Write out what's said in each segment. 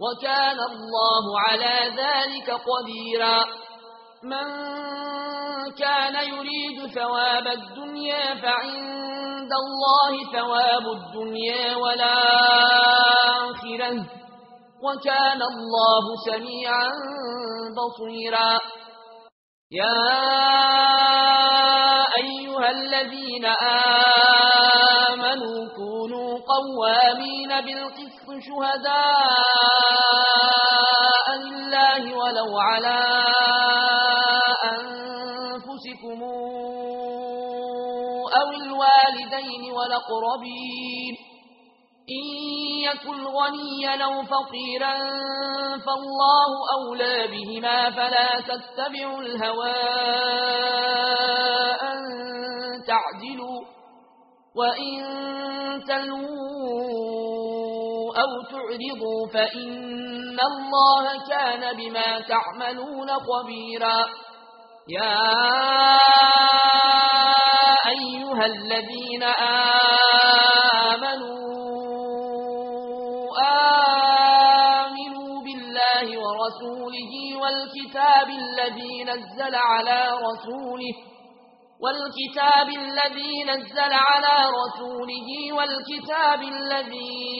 وكان الله على ذلك قديرا. من كان يريد ثواب الدنيا فعند الله ثواب الدنيا والآخرة. وكان الله سميعا بصيرا. يا أيها الذين آمنوا كونوا قوامين بالقسط شهداء. ولو على أنفسكم أو الوالدين ولقربين. إن يكن غنيا أو فقيرا فالله أولى بهما فلا تتبعوا الهوى أن تعدلوا. وإن تلووا أو تعرضوا فإن الله كان بما تعملون قبيرا يا أيها الذين آمنوا آمنوا بالله ورسوله والكتاب الذي نزل على رسوله والكتاب الذي نزل على رسوله والكتاب الذي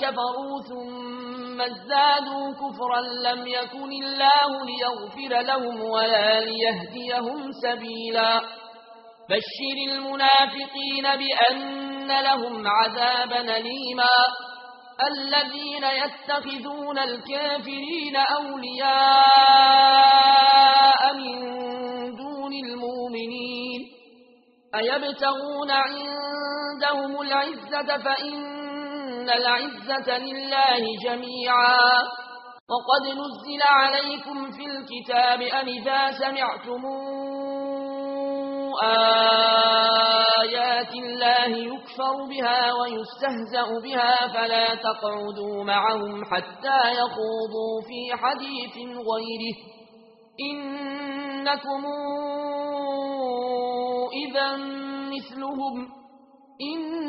كفروا ثم ازدادوا كفرا لم يكن الله ليغفر لهم ولا ليهديهم سبيلا. بشر المنافقين بأن لهم عذابا نليما الذين يتخذون الكافرين أولياء من دون المؤمنين. أيبتغون عندهم العزة فإن إن العزة لله جميعا. وقد نزل عليكم في الكتاب أم إذا سمعتموا آيات الله يكفر بها ويستهزأ بها فلا تقعدوا معهم حتى يخوضوا في حديث غيره. إنكم إذا مثلهم. إن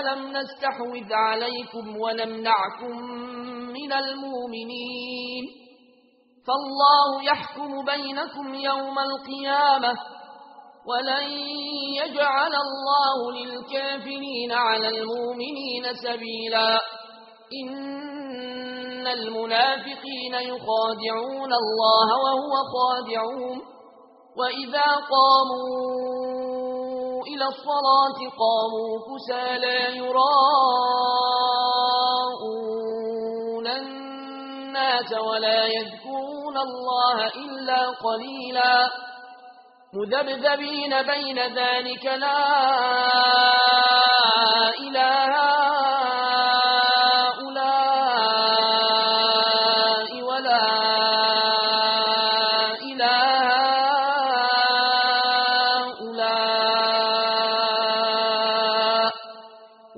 ولم نَسْتَحْوِذْ عَلَيْكُمْ وَنَمْنَعْكُمْ مِنَ الْمُؤْمِنِينَ فَاللَّهُ يَحْكُمُ بَيْنَكُمْ يَوْمَ الْقِيَامَةِ وَلَنْ يَجْعَلَ اللَّهُ لِلْكَافِرِينَ عَلَى الْمُؤْمِنِينَ سَبِيلًا إِنَّ الْمُنَافِقِينَ يُخَادِعُونَ اللَّهَ وَهُوَ خَادِعُهُمْ وَإِذَا قَامُوا إلى الصلاة قاموا كسى لا يراءون الناس ولا يذكرون الله إلا قليلا مذبذبين بين ذلك لا إله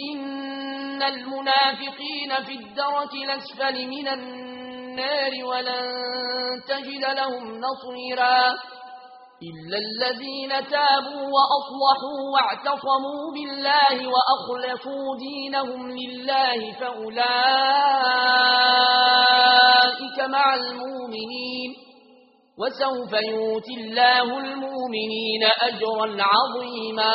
إن المنافقين في الدرك الأسفل من النار ولن تجد لهم نصيرا إلا الذين تابوا وأصلحوا واعتصموا بالله وأخلفوا دينهم لله فأولئك مع المؤمنين وسوف يوتي الله المؤمنين أجرا عظيما